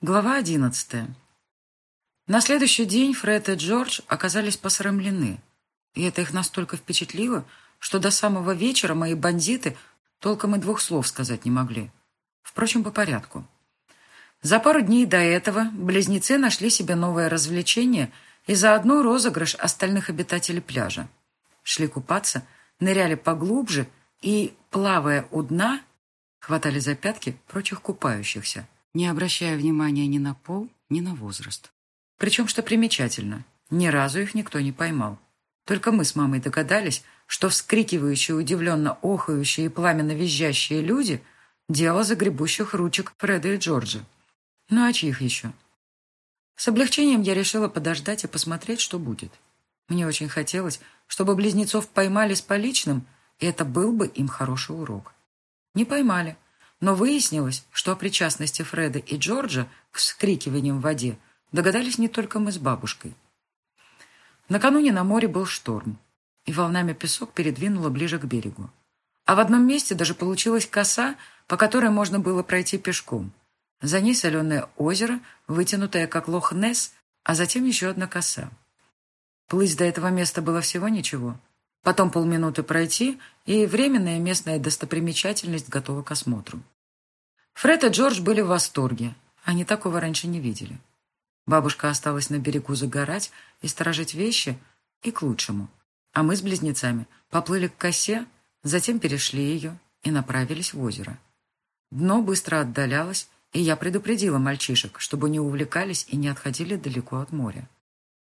Глава одиннадцатая. На следующий день Фред и Джордж оказались посрамлены, и это их настолько впечатлило, что до самого вечера мои бандиты толком и двух слов сказать не могли. Впрочем, по порядку. За пару дней до этого близнецы нашли себе новое развлечение и заодно розыгрыш остальных обитателей пляжа. Шли купаться, ныряли поглубже и, плавая у дна, хватали за пятки прочих купающихся – не обращая внимания ни на пол, ни на возраст. Причем, что примечательно, ни разу их никто не поймал. Только мы с мамой догадались, что вскрикивающие, удивленно охающие и пламенно визжащие люди – дело загребущих ручек Фреда и Джорджа. Ну а чьих еще? С облегчением я решила подождать и посмотреть, что будет. Мне очень хотелось, чтобы близнецов поймали с поличным, и это был бы им хороший урок. Не поймали – но выяснилось, что о причастности Фреда и Джорджа к вскрикиваниям в воде догадались не только мы с бабушкой. Накануне на море был шторм, и волнами песок передвинуло ближе к берегу. А в одном месте даже получилась коса, по которой можно было пройти пешком. За ней соленое озеро, вытянутое как лох-Несс, а затем еще одна коса. Плыть до этого места было всего ничего. Потом полминуты пройти, и временная местная достопримечательность готова к осмотру. Фред и Джордж были в восторге. Они такого раньше не видели. Бабушка осталась на берегу загорать и сторожить вещи, и к лучшему. А мы с близнецами поплыли к косе, затем перешли ее и направились в озеро. Дно быстро отдалялось, и я предупредила мальчишек, чтобы не увлекались и не отходили далеко от моря.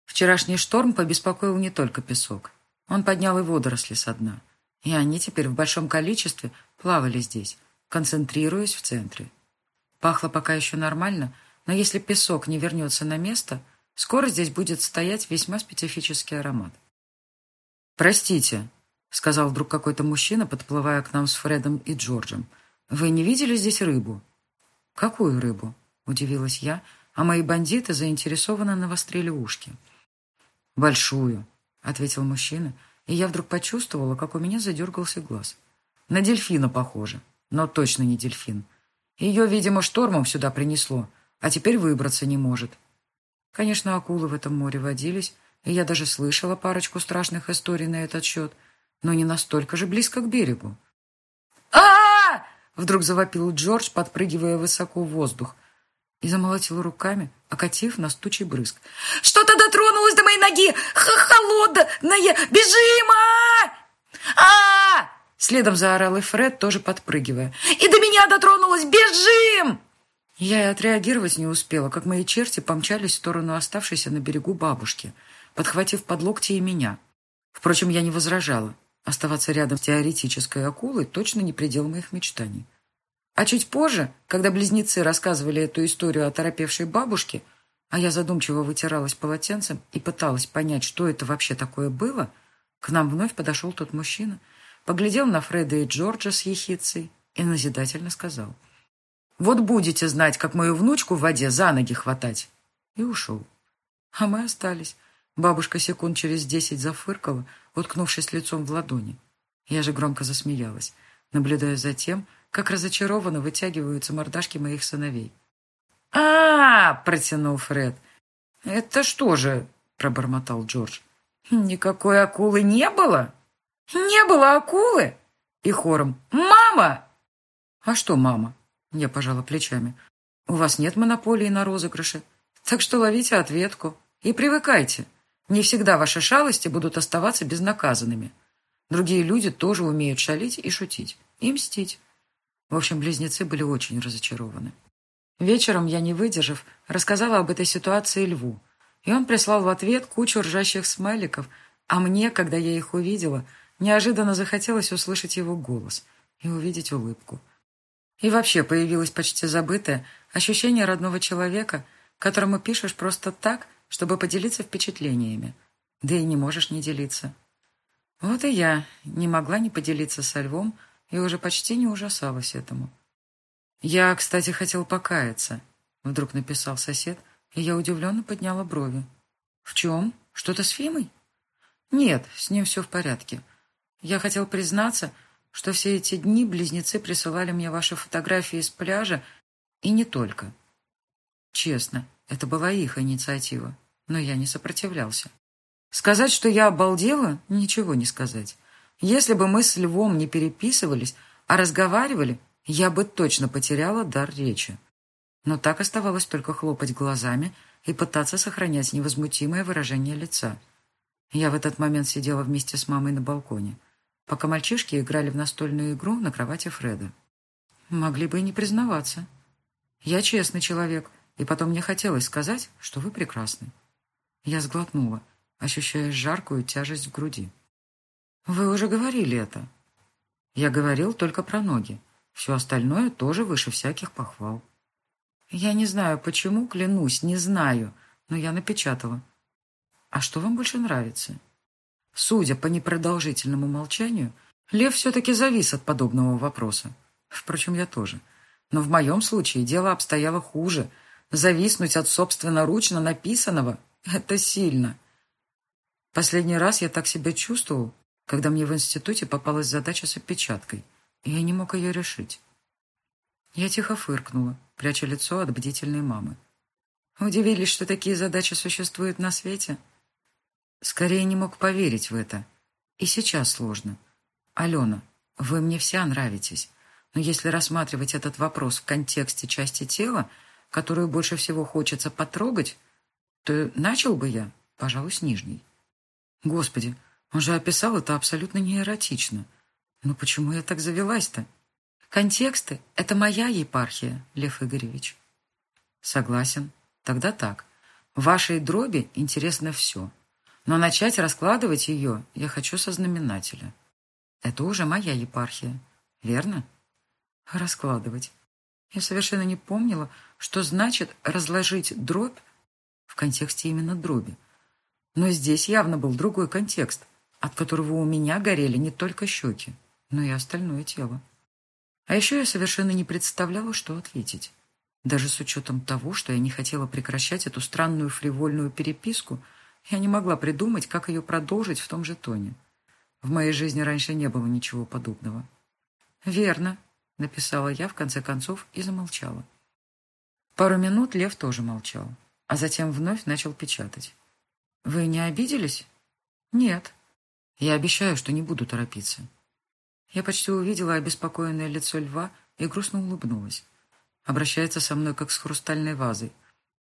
Вчерашний шторм побеспокоил не только песок. Он поднял и водоросли со дна. И они теперь в большом количестве плавали здесь, концентрируясь в центре. Пахло пока еще нормально, но если песок не вернется на место, скоро здесь будет стоять весьма специфический аромат. «Простите», — сказал вдруг какой-то мужчина, подплывая к нам с Фредом и Джорджем. «Вы не видели здесь рыбу?» «Какую рыбу?» — удивилась я, а мои бандиты заинтересованно навострили ушки. «Большую», — ответил мужчина, и я вдруг почувствовала, как у меня задергался глаз. На дельфина похоже, но точно не дельфин. Ее, видимо, штормом сюда принесло, а теперь выбраться не может. Конечно, акулы в этом море водились, и я даже слышала парочку страшных историй на этот счет, но не настолько же близко к берегу. а, Вдруг завопил Джордж, подпрыгивая высоко в воздух, и замолотил руками, окатив нас тучей брызг. «Что-то дотронулось до моей ноги! Х Холодная! Бежим! а а Следом заорал и Фред, тоже подпрыгивая. «И до меня дотронулась! Бежим!» Я и отреагировать не успела, как мои черти помчались в сторону оставшейся на берегу бабушки, подхватив под локти и меня. Впрочем, я не возражала. Оставаться рядом с теоретической акулой точно не предел моих мечтаний. А чуть позже, когда близнецы рассказывали эту историю о торопевшей бабушке, а я задумчиво вытиралась полотенцем и пыталась понять, что это вообще такое было, к нам вновь подошел тот мужчина, поглядел на Фреда и Джорджа с ехицей и назидательно сказал. «Вот будете знать, как мою внучку в воде за ноги хватать!» И ушел. А мы остались. Бабушка секунд через десять зафыркала, уткнувшись лицом в ладони. Я же громко засмеялась, наблюдая за тем, как разочарованно вытягиваются мордашки моих сыновей. а, -а, -а протянул Фред. «Это что же?» — пробормотал Джордж. «Никакой акулы не было?» «Не было акулы?» И хором «Мама!» «А что, мама?» Я пожала плечами. «У вас нет монополии на розыгрыши, так что ловите ответку и привыкайте. Не всегда ваши шалости будут оставаться безнаказанными. Другие люди тоже умеют шалить и шутить, и мстить. В общем, близнецы были очень разочарованы. Вечером я, не выдержав, рассказала об этой ситуации Льву, и он прислал в ответ кучу ржащих смайликов, а мне, когда я их увидела, неожиданно захотелось услышать его голос и увидеть улыбку. И вообще появилось почти забытое ощущение родного человека, которому пишешь просто так, чтобы поделиться впечатлениями, да и не можешь не делиться. Вот и я не могла не поделиться со Львом и уже почти не ужасалась этому. «Я, кстати, хотел покаяться», — вдруг написал сосед, и я удивленно подняла брови. «В чем? Что-то с Фимой?» «Нет, с ним все в порядке. Я хотел признаться, что все эти дни близнецы присылали мне ваши фотографии с пляжа, и не только. Честно, это была их инициатива, но я не сопротивлялся. Сказать, что я обалдела, ничего не сказать. Если бы мы с Львом не переписывались, а разговаривали, я бы точно потеряла дар речи. Но так оставалось только хлопать глазами и пытаться сохранять невозмутимое выражение лица. Я в этот момент сидела вместе с мамой на балконе, пока мальчишки играли в настольную игру на кровати Фреда. Могли бы и не признаваться. Я честный человек, и потом мне хотелось сказать, что вы прекрасны. Я сглотнула, ощущая жаркую тяжесть в груди. Вы уже говорили это. Я говорил только про ноги. Все остальное тоже выше всяких похвал. Я не знаю, почему, клянусь, не знаю, но я напечатала. А что вам больше нравится? Судя по непродолжительному молчанию, Лев все-таки завис от подобного вопроса. Впрочем, я тоже. Но в моем случае дело обстояло хуже. Зависнуть от собственноручно написанного — это сильно. Последний раз я так себя чувствовал, когда мне в институте попалась задача с опечаткой, и я не мог ее решить. Я тихо фыркнула, пряча лицо от бдительной мамы. Удивились, что такие задачи существуют на свете? Скорее не мог поверить в это. И сейчас сложно. Алена, вы мне вся нравитесь. Но если рассматривать этот вопрос в контексте части тела, которую больше всего хочется потрогать, то начал бы я, пожалуй, с нижней. Господи, он же описал это абсолютно неэротично. Но почему я так завелась-то? Контексты — это моя епархия, Лев Игоревич. Согласен. Тогда так. Вашей дроби интересно все. Но начать раскладывать ее я хочу со знаменателя. Это уже моя епархия, верно? Раскладывать. Я совершенно не помнила, что значит разложить дробь в контексте именно дроби. Но здесь явно был другой контекст, от которого у меня горели не только щеки, но и остальное тело. А еще я совершенно не представляла, что ответить. Даже с учетом того, что я не хотела прекращать эту странную фривольную переписку, я не могла придумать, как ее продолжить в том же тоне. В моей жизни раньше не было ничего подобного. «Верно», — написала я в конце концов и замолчала. Пару минут Лев тоже молчал, а затем вновь начал печатать. «Вы не обиделись?» «Нет». «Я обещаю, что не буду торопиться». Я почти увидела обеспокоенное лицо льва и грустно улыбнулась. Обращается со мной, как с хрустальной вазой.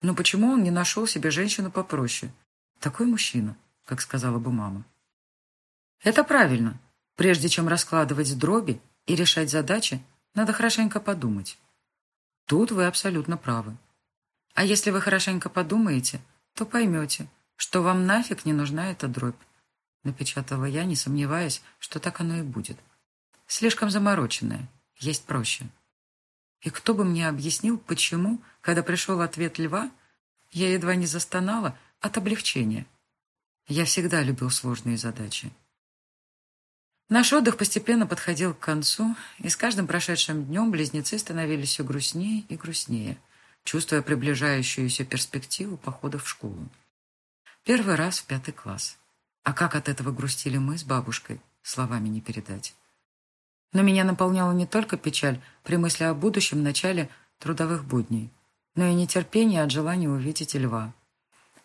Но почему он не нашел себе женщину попроще? Такой мужчина, как сказала бы мама. Это правильно. Прежде чем раскладывать дроби и решать задачи, надо хорошенько подумать. Тут вы абсолютно правы. А если вы хорошенько подумаете, то поймете, что вам нафиг не нужна эта дробь. Напечатала я, не сомневаясь, что так оно и будет. Слишком замороченная, есть проще. И кто бы мне объяснил, почему, когда пришел ответ льва, я едва не застонала от облегчения. Я всегда любил сложные задачи. Наш отдых постепенно подходил к концу, и с каждым прошедшим днем близнецы становились все грустнее и грустнее, чувствуя приближающуюся перспективу похода в школу. Первый раз в пятый класс. А как от этого грустили мы с бабушкой, словами не передать. Но меня наполняла не только печаль при мысли о будущем начале трудовых будней, но и нетерпение от желания увидеть льва.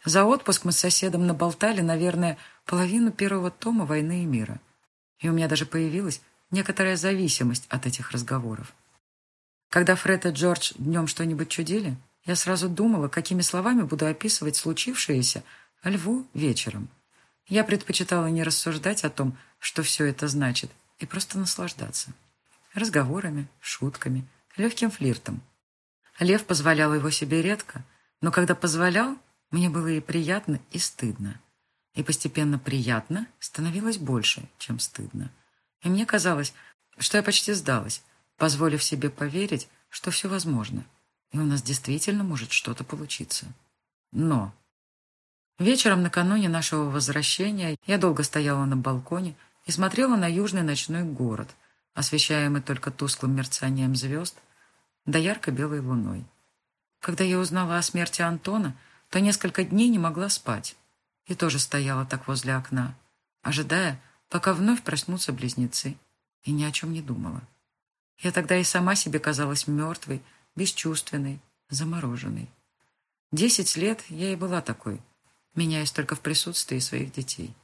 За отпуск мы с соседом наболтали, наверное, половину первого тома «Войны и мира» и у меня даже появилась некоторая зависимость от этих разговоров. Когда Фред и Джордж днем что-нибудь чудили, я сразу думала, какими словами буду описывать случившееся льву вечером. Я предпочитала не рассуждать о том, что все это значит, и просто наслаждаться. Разговорами, шутками, легким флиртом. Лев позволял его себе редко, но когда позволял, мне было и приятно, и стыдно. И постепенно приятно становилось больше, чем стыдно. И мне казалось, что я почти сдалась, позволив себе поверить, что все возможно, и у нас действительно может что-то получиться. Но вечером накануне нашего возвращения я долго стояла на балконе и смотрела на южный ночной город, освещаемый только тусклым мерцанием звезд, да ярко-белой луной. Когда я узнала о смерти Антона, то несколько дней не могла спать и тоже стояла так возле окна, ожидая, пока вновь проснутся близнецы, и ни о чем не думала. Я тогда и сама себе казалась мертвой, бесчувственной, замороженной. Десять лет я и была такой, меняясь только в присутствии своих детей.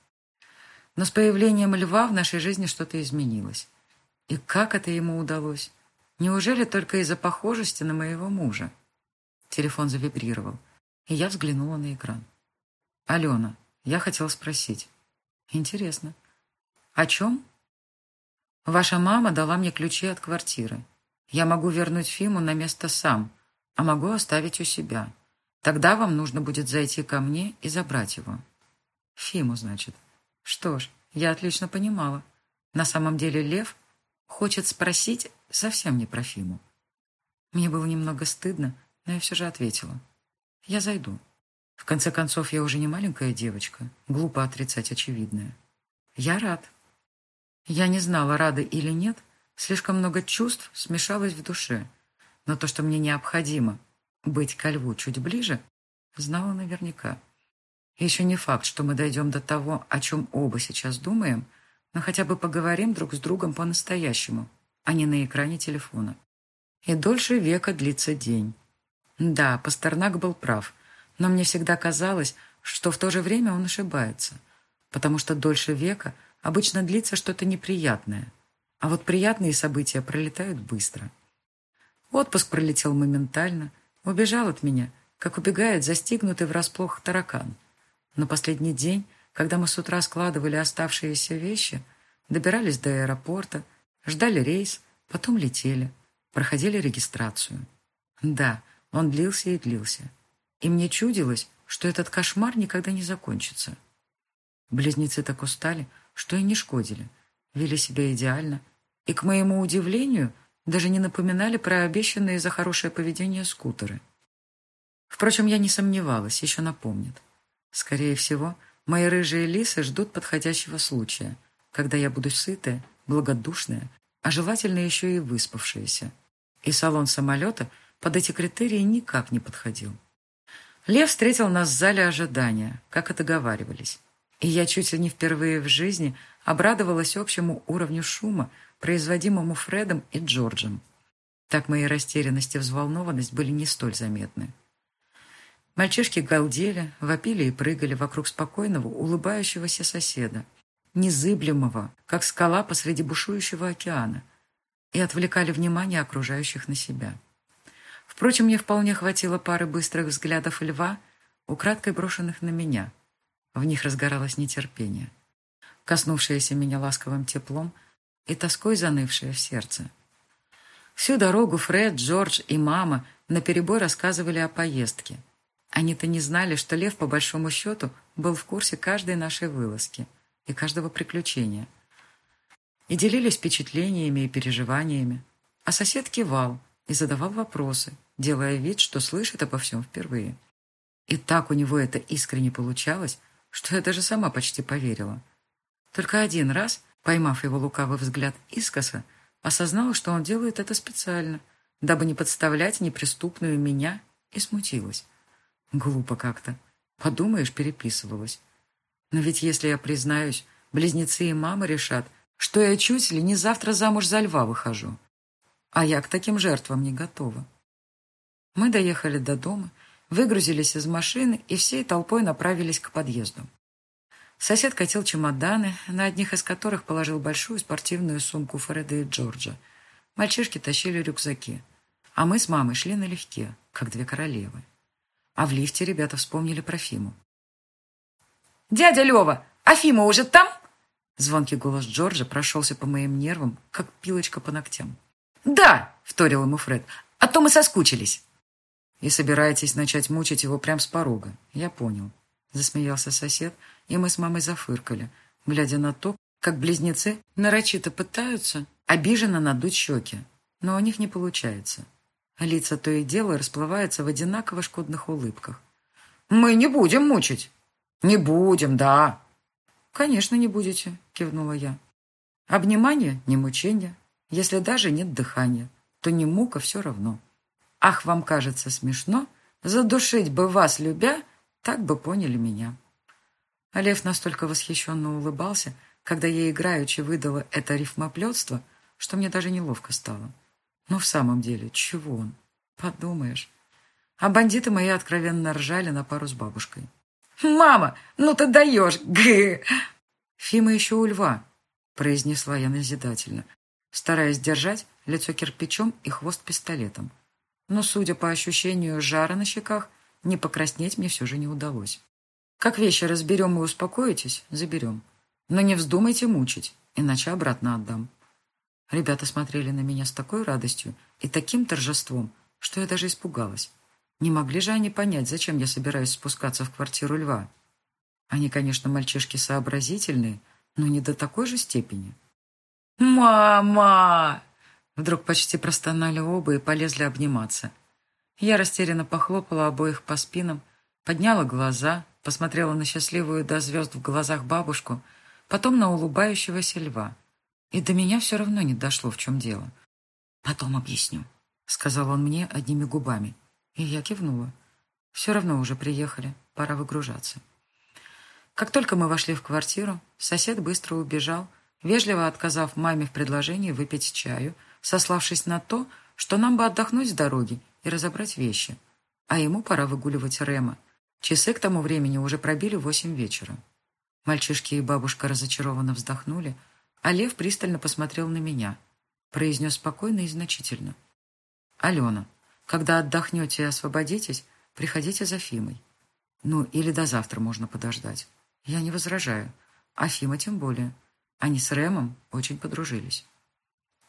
Но с появлением льва в нашей жизни что-то изменилось. И как это ему удалось? Неужели только из-за похожести на моего мужа? Телефон завибрировал, и я взглянула на экран. «Алена, я хотела спросить». «Интересно. О чем?» «Ваша мама дала мне ключи от квартиры. Я могу вернуть Фиму на место сам, а могу оставить у себя. Тогда вам нужно будет зайти ко мне и забрать его». «Фиму, значит. Что ж, я отлично понимала. На самом деле Лев хочет спросить совсем не про Фиму. Мне было немного стыдно, но я все же ответила. «Я зайду». В конце концов, я уже не маленькая девочка. Глупо отрицать очевидное. Я рад. Я не знала, рада или нет. Слишком много чувств смешалось в душе. Но то, что мне необходимо быть ко льву чуть ближе, знала наверняка. Еще не факт, что мы дойдем до того, о чем оба сейчас думаем, но хотя бы поговорим друг с другом по-настоящему, а не на экране телефона. И дольше века длится день. Да, Пастернак был прав, но мне всегда казалось, что в то же время он ошибается, потому что дольше века обычно длится что-то неприятное, а вот приятные события пролетают быстро. Отпуск пролетел моментально, убежал от меня, как убегает застигнутый врасплох таракан. Но последний день, когда мы с утра складывали оставшиеся вещи, добирались до аэропорта, ждали рейс, потом летели, проходили регистрацию. Да, он длился и длился. И мне чудилось, что этот кошмар никогда не закончится. Близнецы так устали, что и не шкодили, вели себя идеально, и, к моему удивлению, даже не напоминали про обещанные за хорошее поведение скутеры. Впрочем, я не сомневалась, еще напомнят. Скорее всего, мои рыжие лисы ждут подходящего случая, когда я буду сытая, благодушная, а желательно еще и выспавшаяся. И салон самолета под эти критерии никак не подходил. Лев встретил нас в зале ожидания, как и договаривались. И я чуть ли не впервые в жизни обрадовалась общему уровню шума, производимому Фредом и Джорджем. Так мои растерянность и взволнованность были не столь заметны. Мальчишки галдели, вопили и прыгали вокруг спокойного, улыбающегося соседа, незыблемого, как скала посреди бушующего океана, и отвлекали внимание окружающих на себя. Впрочем, мне вполне хватило пары быстрых взглядов льва, украдкой брошенных на меня. В них разгоралось нетерпение, коснувшееся меня ласковым теплом и тоской занывшее в сердце. Всю дорогу Фред, Джордж и мама наперебой рассказывали о поездке. Они-то не знали, что Лев, по большому счету, был в курсе каждой нашей вылазки и каждого приключения. И делились впечатлениями и переживаниями. А сосед кивал и задавал вопросы, делая вид, что слышит обо всем впервые. И так у него это искренне получалось, что я даже сама почти поверила. Только один раз, поймав его лукавый взгляд искоса, осознала, что он делает это специально, дабы не подставлять неприступную меня, и смутилась. Глупо как-то. Подумаешь, переписывалась. Но ведь если я признаюсь, близнецы и мама решат, что я чуть ли не завтра замуж за льва выхожу. А я к таким жертвам не готова. Мы доехали до дома, выгрузились из машины и всей толпой направились к подъезду. Сосед катил чемоданы, на одних из которых положил большую спортивную сумку Фреда и Джорджа. Мальчишки тащили рюкзаки, а мы с мамой шли налегке, как две королевы. А в лифте ребята вспомнили про Фиму. «Дядя Лева, а Фима уже там?» Звонкий голос Джорджа прошелся по моим нервам, как пилочка по ногтям. «Да!» — вторил ему Фред. «А то мы соскучились!» «И собираетесь начать мучить его прямо с порога. Я понял». Засмеялся сосед, и мы с мамой зафыркали, глядя на то, как близнецы нарочито пытаются обиженно надуть щеки, но у них не получается. Лица то и дело расплываются в одинаково шкодных улыбках. «Мы не будем мучить!» «Не будем, да!» «Конечно, не будете», — кивнула я. «Обнимание — не мучение. Если даже нет дыхания, то не мука все равно. Ах, вам кажется смешно? Задушить бы вас, любя, так бы поняли меня». А Лев настолько восхищенно улыбался, когда я играючи выдала это рифмоплетство, что мне даже неловко стало. Но в самом деле, чего он? Подумаешь. А бандиты мои откровенно ржали на пару с бабушкой. «Мама, ну ты даешь! Г!» «Фима еще у льва», — произнесла я назидательно, стараясь держать лицо кирпичом и хвост пистолетом. Но, судя по ощущению жара на щеках, не покраснеть мне все же не удалось. Как вещи разберем и успокоитесь, заберем. Но не вздумайте мучить, иначе обратно отдам. Ребята смотрели на меня с такой радостью и таким торжеством, что я даже испугалась. Не могли же они понять, зачем я собираюсь спускаться в квартиру льва? Они, конечно, мальчишки сообразительные, но не до такой же степени. «Мама!» Вдруг почти простонали оба и полезли обниматься. Я растерянно похлопала обоих по спинам, подняла глаза, посмотрела на счастливую до звезд в глазах бабушку, потом на улыбающегося льва. И до меня все равно не дошло, в чем дело. «Потом объясню», — сказал он мне одними губами. И я кивнула. Все равно уже приехали, пора выгружаться. Как только мы вошли в квартиру, сосед быстро убежал, вежливо отказав маме в предложении выпить чаю, сославшись на то, что нам бы отдохнуть с дороги и разобрать вещи. А ему пора выгуливать Рема. Часы к тому времени уже пробили восемь вечера. Мальчишки и бабушка разочарованно вздохнули, а Лев пристально посмотрел на меня. Произнес спокойно и значительно. «Алена, когда отдохнете и освободитесь, приходите за Фимой. Ну, или до завтра можно подождать. Я не возражаю. А Фима тем более. Они с Рэмом очень подружились.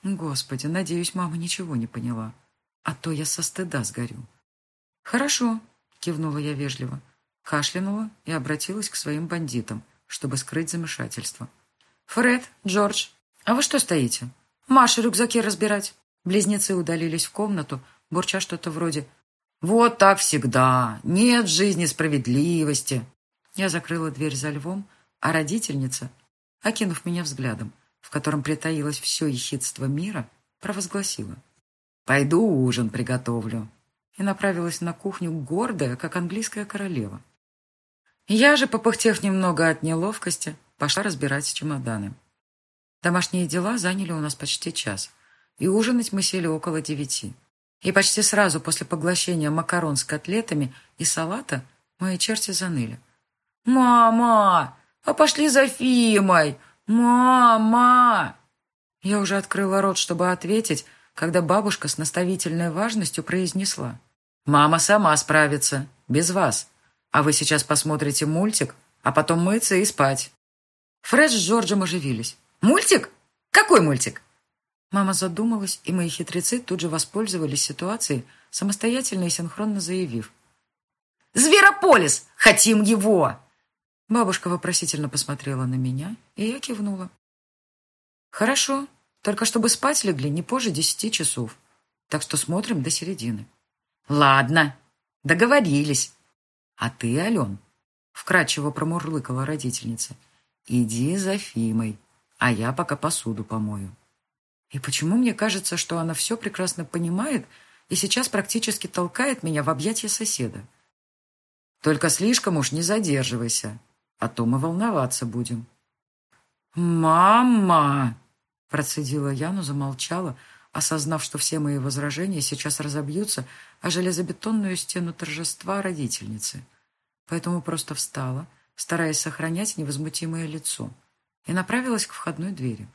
Господи, надеюсь, мама ничего не поняла. А то я со стыда сгорю. Хорошо, кивнула я вежливо. Кашлянула и обратилась к своим бандитам, чтобы скрыть замешательство. «Фред, Джордж, а вы что стоите? Маша рюкзаки разбирать!» Близнецы удалились в комнату, бурча что-то вроде «Вот так всегда! Нет жизни справедливости!» Я закрыла дверь за львом, а родительница, окинув меня взглядом, в котором притаилось все ехидство мира, провозгласила «Пойду ужин приготовлю» и направилась на кухню гордая, как английская королева. Я же, попыхтев немного от неловкости, пошла разбирать чемоданы. Домашние дела заняли у нас почти час, и ужинать мы сели около девяти. И почти сразу после поглощения макарон с котлетами и салата мои черти заныли. «Мама! А пошли за Фимой! Мама!» Я уже открыла рот, чтобы ответить, когда бабушка с наставительной важностью произнесла. «Мама сама справится, без вас. А вы сейчас посмотрите мультик, а потом мыться и спать». Фред с Джорджем оживились. «Мультик? Какой мультик?» Мама задумалась, и мои хитрецы тут же воспользовались ситуацией, самостоятельно и синхронно заявив. «Зверополис! Хотим его!» Бабушка вопросительно посмотрела на меня, и я кивнула. «Хорошо, только чтобы спать легли не позже десяти часов, так что смотрим до середины». «Ладно, договорились. А ты, Ален?» Вкратчиво промурлыкала родительница. «Иди за Фимой, а я пока посуду помою». И почему мне кажется, что она все прекрасно понимает и сейчас практически толкает меня в объятия соседа? Только слишком уж не задерживайся, а то мы волноваться будем. «Мама!» – процедила я, но замолчала, осознав, что все мои возражения сейчас разобьются о железобетонную стену торжества родительницы. Поэтому просто встала, стараясь сохранять невозмутимое лицо, и направилась к входной двери.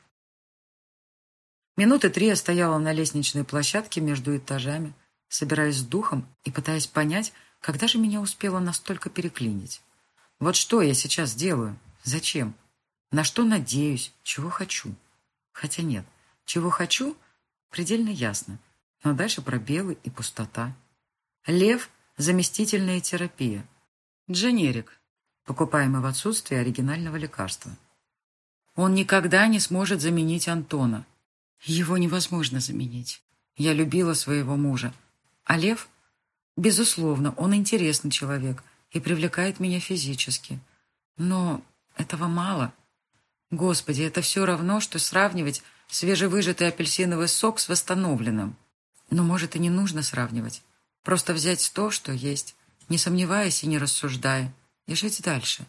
Минуты три я стояла на лестничной площадке между этажами, собираясь с духом и пытаясь понять, когда же меня успело настолько переклинить. Вот что я сейчас делаю? Зачем? На что надеюсь? Чего хочу? Хотя нет, чего хочу, предельно ясно. Но дальше пробелы и пустота. Лев – заместительная терапия. Дженерик, покупаемый в отсутствие оригинального лекарства. Он никогда не сможет заменить Антона – его невозможно заменить. Я любила своего мужа. А Лев? Безусловно, он интересный человек и привлекает меня физически. Но этого мало. Господи, это все равно, что сравнивать свежевыжатый апельсиновый сок с восстановленным. Но, может, и не нужно сравнивать. Просто взять то, что есть, не сомневаясь и не рассуждая, и жить дальше.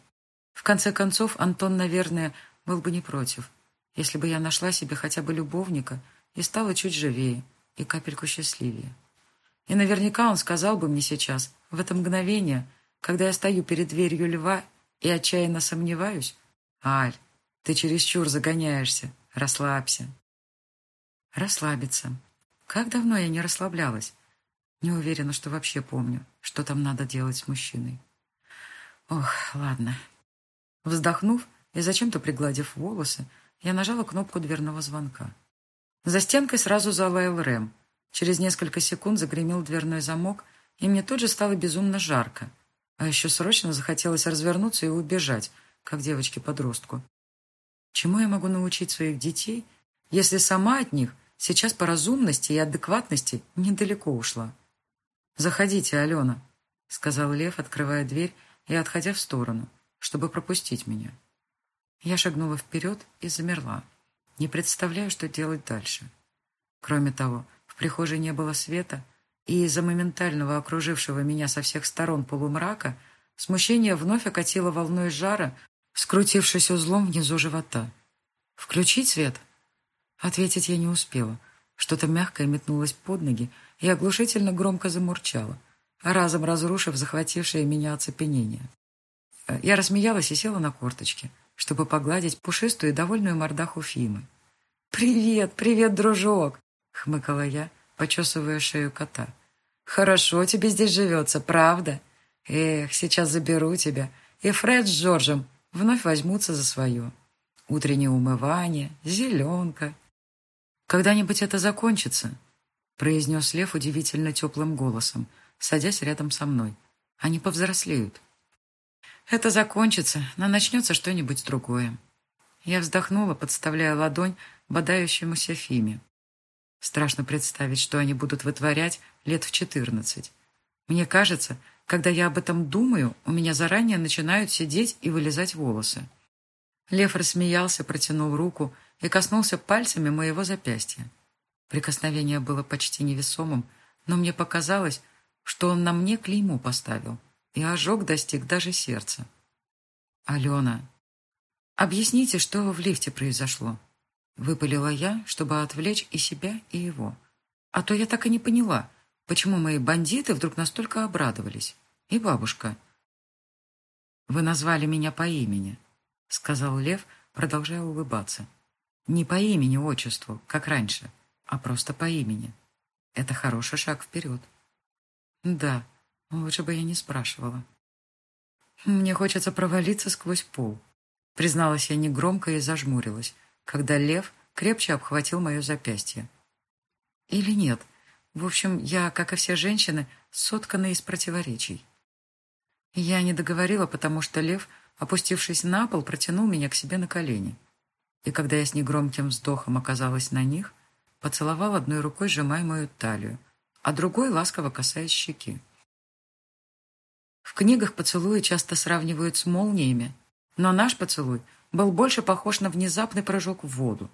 В конце концов, Антон, наверное, был бы не против если бы я нашла себе хотя бы любовника и стала чуть живее и капельку счастливее. И наверняка он сказал бы мне сейчас, в это мгновение, когда я стою перед дверью льва и отчаянно сомневаюсь, «Аль, ты чересчур загоняешься, расслабься». Расслабиться. Как давно я не расслаблялась. Не уверена, что вообще помню, что там надо делать с мужчиной. Ох, ладно. Вздохнув и зачем-то пригладив волосы, я нажала кнопку дверного звонка. За стенкой сразу залаял Рэм. Через несколько секунд загремел дверной замок, и мне тут же стало безумно жарко. А еще срочно захотелось развернуться и убежать, как девочке-подростку. Чему я могу научить своих детей, если сама от них сейчас по разумности и адекватности недалеко ушла? «Заходите, Алена», — сказал Лев, открывая дверь и отходя в сторону, чтобы пропустить меня. Я шагнула вперед и замерла, не представляя, что делать дальше. Кроме того, в прихожей не было света, и из-за моментального окружившего меня со всех сторон полумрака смущение вновь окатило волной жара, скрутившись узлом внизу живота. «Включить свет?» Ответить я не успела. Что-то мягкое метнулось под ноги и оглушительно громко замурчало, разом разрушив захватившее меня оцепенение. Я рассмеялась и села на корточки, чтобы погладить пушистую и довольную мордаху Фимы. «Привет, привет, дружок!» — хмыкала я, почесывая шею кота. «Хорошо тебе здесь живется, правда? Эх, сейчас заберу тебя, и Фред с Джорджем вновь возьмутся за свое. Утреннее умывание, зеленка, «Когда-нибудь это закончится», — произнес Лев удивительно теплым голосом, садясь рядом со мной. «Они повзрослеют». «Это закончится, но начнется что-нибудь другое». Я вздохнула, подставляя ладонь бодающемуся Фиме. Страшно представить, что они будут вытворять лет в четырнадцать. Мне кажется, когда я об этом думаю, у меня заранее начинают сидеть и вылезать волосы. Лев рассмеялся, протянул руку и коснулся пальцами моего запястья. Прикосновение было почти невесомым, но мне показалось, что он на мне клейму поставил, и ожог достиг даже сердца. «Алена, объясните, что в лифте произошло?» Выпалила я, чтобы отвлечь и себя, и его. А то я так и не поняла, почему мои бандиты вдруг настолько обрадовались. И бабушка. «Вы назвали меня по имени», — сказал Лев, продолжая улыбаться. Не по имени-отчеству, как раньше, а просто по имени. Это хороший шаг вперед. Да, лучше бы я не спрашивала. Мне хочется провалиться сквозь пол. Призналась я негромко и зажмурилась, когда лев крепче обхватил мое запястье. Или нет? В общем, я, как и все женщины, соткана из противоречий. Я не договорила, потому что лев, опустившись на пол, протянул меня к себе на колени и когда я с негромким вздохом оказалась на них, поцеловал одной рукой, сжимая мою талию, а другой ласково касаясь щеки. В книгах поцелуи часто сравнивают с молниями, но наш поцелуй был больше похож на внезапный прыжок в воду,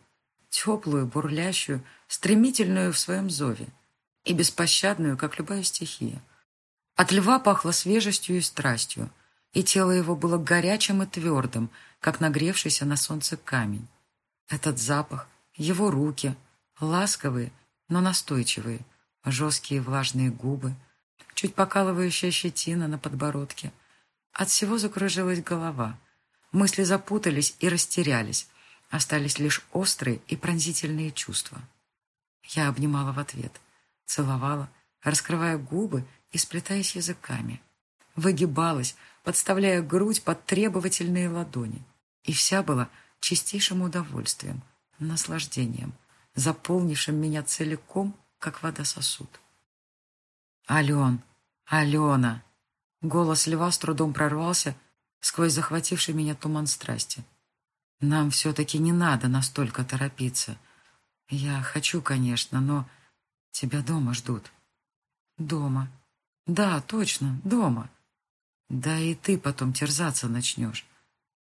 теплую, бурлящую, стремительную в своем зове и беспощадную, как любая стихия. От льва пахло свежестью и страстью, и тело его было горячим и твердым, как нагревшийся на солнце камень. Этот запах, его руки, ласковые, но настойчивые, жесткие влажные губы, чуть покалывающая щетина на подбородке. От всего закружилась голова. Мысли запутались и растерялись. Остались лишь острые и пронзительные чувства. Я обнимала в ответ, целовала, раскрывая губы и сплетаясь языками. Выгибалась, подставляя грудь под требовательные ладони. И вся была чистейшим удовольствием, наслаждением, заполнившим меня целиком, как вода сосуд. «Ален! Алена!» Голос льва с трудом прорвался сквозь захвативший меня туман страсти. «Нам все-таки не надо настолько торопиться. Я хочу, конечно, но тебя дома ждут». «Дома. Да, точно, дома. Да и ты потом терзаться начнешь.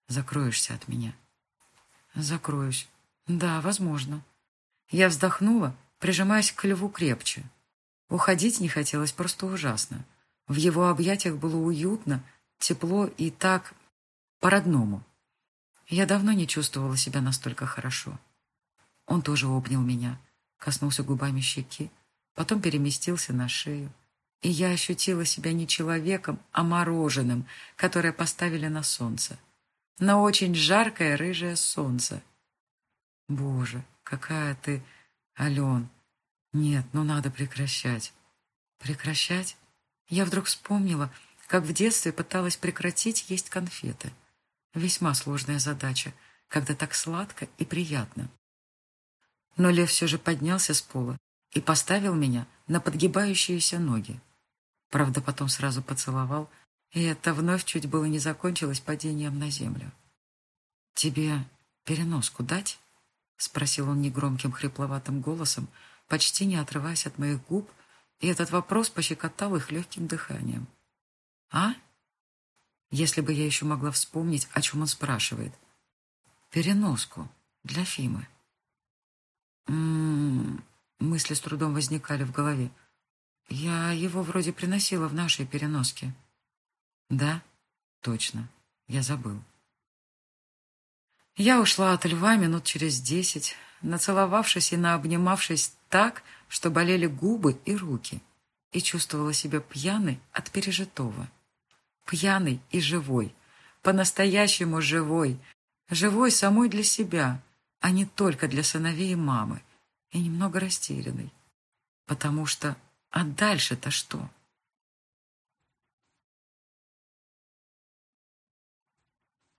Закроешься от меня». Закроюсь. Да, возможно. Я вздохнула, прижимаясь к льву крепче. Уходить не хотелось просто ужасно. В его объятиях было уютно, тепло и так по-родному. Я давно не чувствовала себя настолько хорошо. Он тоже обнял меня, коснулся губами щеки, потом переместился на шею, и я ощутила себя не человеком, а мороженым, которое поставили на солнце. На очень жаркое рыжее солнце. Боже, какая ты, Ален. Нет, ну надо прекращать. Прекращать? Я вдруг вспомнила, как в детстве пыталась прекратить есть конфеты. Весьма сложная задача, когда так сладко и приятно. Но лев все же поднялся с пола и поставил меня на подгибающиеся ноги. Правда, потом сразу поцеловал, и это вновь чуть было не закончилось падением на землю. «Тебе переноску дать?» — спросил он негромким хрипловатым голосом, почти не отрываясь от моих губ, и этот вопрос пощекотал их легким дыханием. «А?» Если бы я еще могла вспомнить, о чем он спрашивает. «Переноску для Фимы». М-м-м, мысли с трудом возникали в голове. Я его вроде приносила в нашей переноске. Да, точно, я забыл. Я ушла от льва минут через десять, нацеловавшись и наобнимавшись так, что болели губы и руки, и чувствовала себя пьяной от пережитого. Пьяной и живой, по-настоящему живой, живой самой для себя, а не только для сыновей и мамы, и немного растерянной, потому что а дальше-то что?